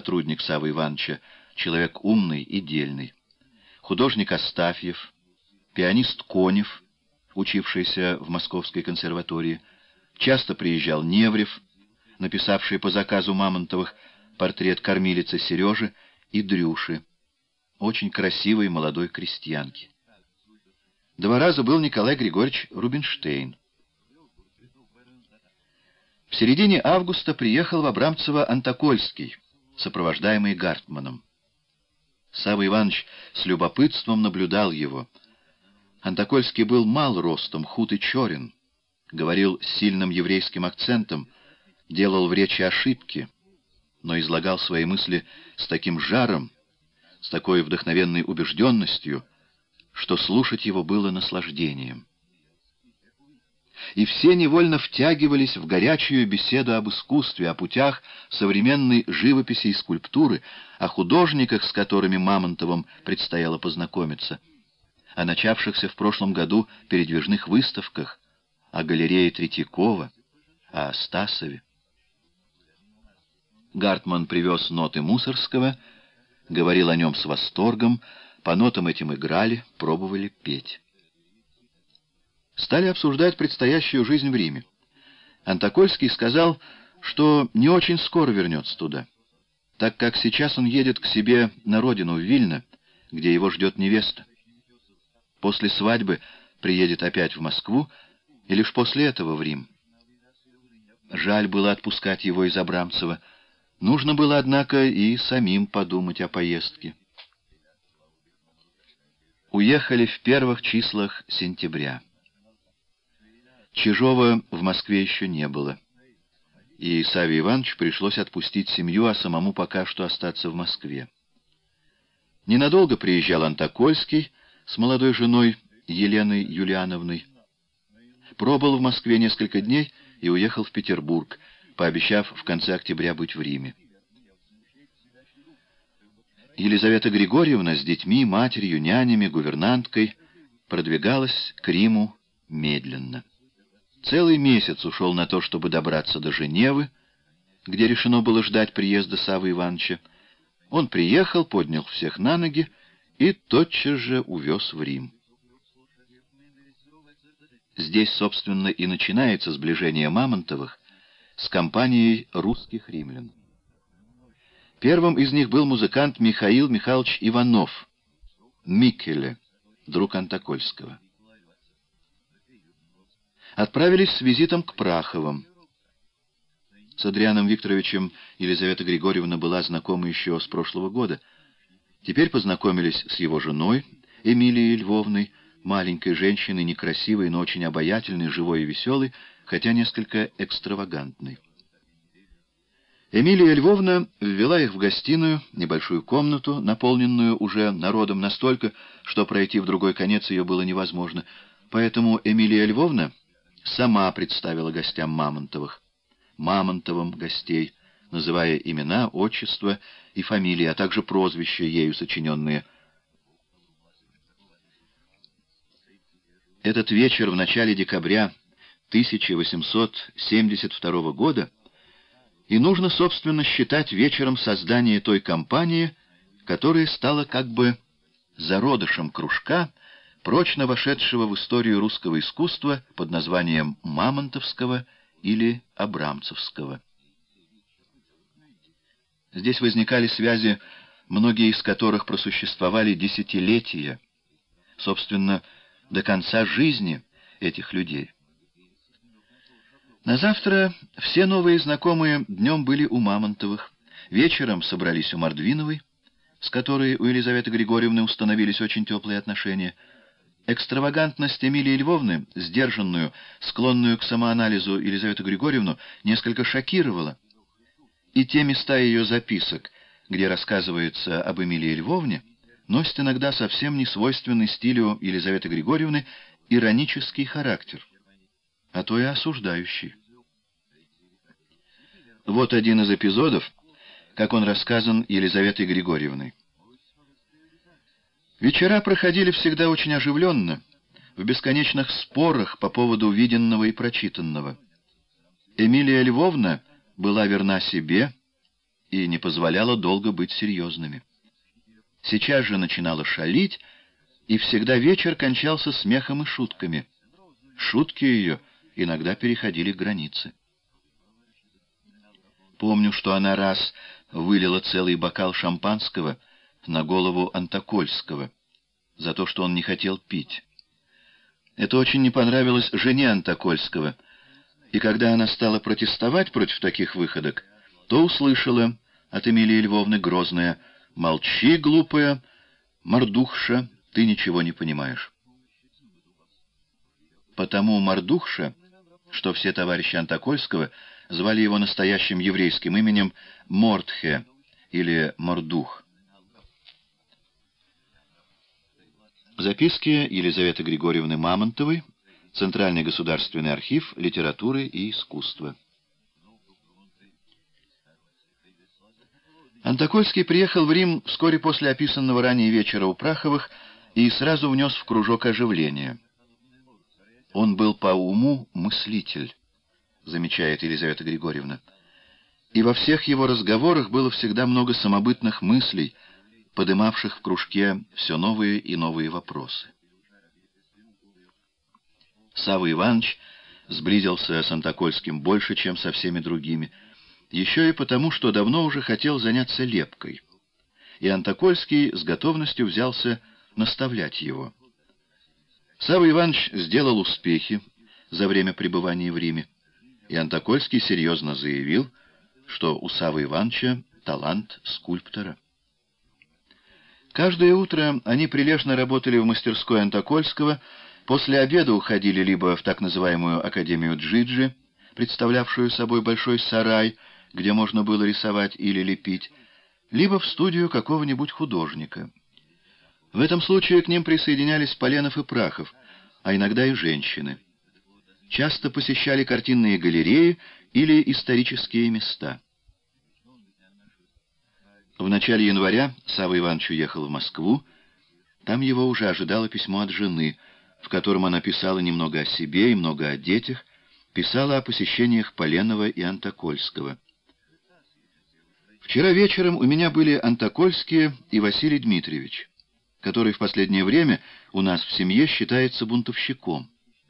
сотрудник Савы Ивановича, человек умный и дельный. Художник Астафьев, пианист Конев, учившийся в Московской консерватории, часто приезжал Неврев, написавший по заказу Мамонтовых портрет кормилицы Сережи и Дрюши, очень красивой молодой крестьянки. Два раза был Николай Григорьевич Рубинштейн. В середине августа приехал в Абрамцево Антокольский, сопровождаемый Гартманом. Савва Иванович с любопытством наблюдал его. Антокольский был мал ростом, худ и черен, говорил с сильным еврейским акцентом, делал в речи ошибки, но излагал свои мысли с таким жаром, с такой вдохновенной убежденностью, что слушать его было наслаждением и все невольно втягивались в горячую беседу об искусстве, о путях современной живописи и скульптуры, о художниках, с которыми Мамонтовым предстояло познакомиться, о начавшихся в прошлом году передвижных выставках, о галерее Третьякова, о Стасове. Гартман привез ноты Мусорского, говорил о нем с восторгом, по нотам этим играли, пробовали петь стали обсуждать предстоящую жизнь в Риме. Антокольский сказал, что не очень скоро вернется туда, так как сейчас он едет к себе на родину, в Вильно, где его ждет невеста. После свадьбы приедет опять в Москву и лишь после этого в Рим. Жаль было отпускать его из Абрамцева. Нужно было, однако, и самим подумать о поездке. Уехали в первых числах сентября. Чижова в Москве еще не было. И Саве Ивановичу пришлось отпустить семью, а самому пока что остаться в Москве. Ненадолго приезжал Антокольский с молодой женой Еленой Юлиановной. Пробыл в Москве несколько дней и уехал в Петербург, пообещав в конце октября быть в Риме. Елизавета Григорьевна с детьми, матерью, нянями, гувернанткой продвигалась к Риму медленно. Целый месяц ушел на то, чтобы добраться до Женевы, где решено было ждать приезда Савы Ивановича. Он приехал, поднял всех на ноги и тотчас же увез в Рим. Здесь, собственно, и начинается сближение Мамонтовых с компанией русских римлян. Первым из них был музыкант Михаил Михайлович Иванов, Микеле, друг Антокольского отправились с визитом к Праховым. С Адрианом Викторовичем Елизавета Григорьевна была знакома еще с прошлого года. Теперь познакомились с его женой, Эмилией Львовной, маленькой женщиной, некрасивой, но очень обаятельной, живой и веселой, хотя несколько экстравагантной. Эмилия Львовна ввела их в гостиную, небольшую комнату, наполненную уже народом настолько, что пройти в другой конец ее было невозможно. Поэтому Эмилия Львовна сама представила гостям Мамонтовых, Мамонтовым гостей, называя имена, отчества и фамилии, а также прозвища, ею сочиненные. Этот вечер в начале декабря 1872 года и нужно, собственно, считать вечером создания той компании, которая стала как бы зародышем кружка, прочно вошедшего в историю русского искусства под названием Мамонтовского или Абрамцевского. Здесь возникали связи, многие из которых просуществовали десятилетия, собственно, до конца жизни этих людей. На завтра все новые знакомые днем были у Мамонтовых, вечером собрались у Мордвиновой, с которой у Елизаветы Григорьевны установились очень теплые отношения — Экстравагантность Эмилии Львовны, сдержанную, склонную к самоанализу Елизавету Григорьевну, несколько шокировала. И те места ее записок, где рассказывается об Эмилии Львовне, носят иногда совсем не свойственный стилю Елизаветы Григорьевны иронический характер, а то и осуждающий. Вот один из эпизодов, как он рассказан Елизаветой Григорьевной. Вечера проходили всегда очень оживленно, в бесконечных спорах по поводу увиденного и прочитанного. Эмилия Львовна была верна себе и не позволяла долго быть серьезными. Сейчас же начинала шалить, и всегда вечер кончался смехом и шутками. Шутки ее иногда переходили границы. Помню, что она раз вылила целый бокал шампанского на голову Антокольского за то, что он не хотел пить. Это очень не понравилось жене Антокольского, и когда она стала протестовать против таких выходок, то услышала от Эмилии Львовны грозное «Молчи, глупая, мордухша, ты ничего не понимаешь». Потому мордухша, что все товарищи Антокольского звали его настоящим еврейским именем Мортхе или Мордух. Записки Елизаветы Григорьевны Мамонтовой, Центральный государственный архив литературы и искусства. Антокольский приехал в Рим вскоре после описанного ранее вечера у Праховых и сразу внес в кружок оживления. Он был по уму мыслитель, замечает Елизавета Григорьевна. И во всех его разговорах было всегда много самобытных мыслей, подымавших в кружке все новые и новые вопросы. Савва Иванович сблизился с Антокольским больше, чем со всеми другими, еще и потому, что давно уже хотел заняться лепкой. И Антокольский с готовностью взялся наставлять его. Савва Иванович сделал успехи за время пребывания в Риме, и Антокольский серьезно заявил, что у Савы Ивановича талант скульптора. Каждое утро они прилежно работали в мастерской Антокольского, после обеда уходили либо в так называемую Академию Джиджи, представлявшую собой большой сарай, где можно было рисовать или лепить, либо в студию какого-нибудь художника. В этом случае к ним присоединялись Поленов и Прахов, а иногда и женщины часто посещали картинные галереи или исторические места. В начале января Савва Иванович уехал в Москву. Там его уже ожидало письмо от жены, в котором она писала немного о себе и много о детях, писала о посещениях Поленова и Антокольского. Вчера вечером у меня были Антокольские и Василий Дмитриевич, который в последнее время у нас в семье считается бунтовщиком.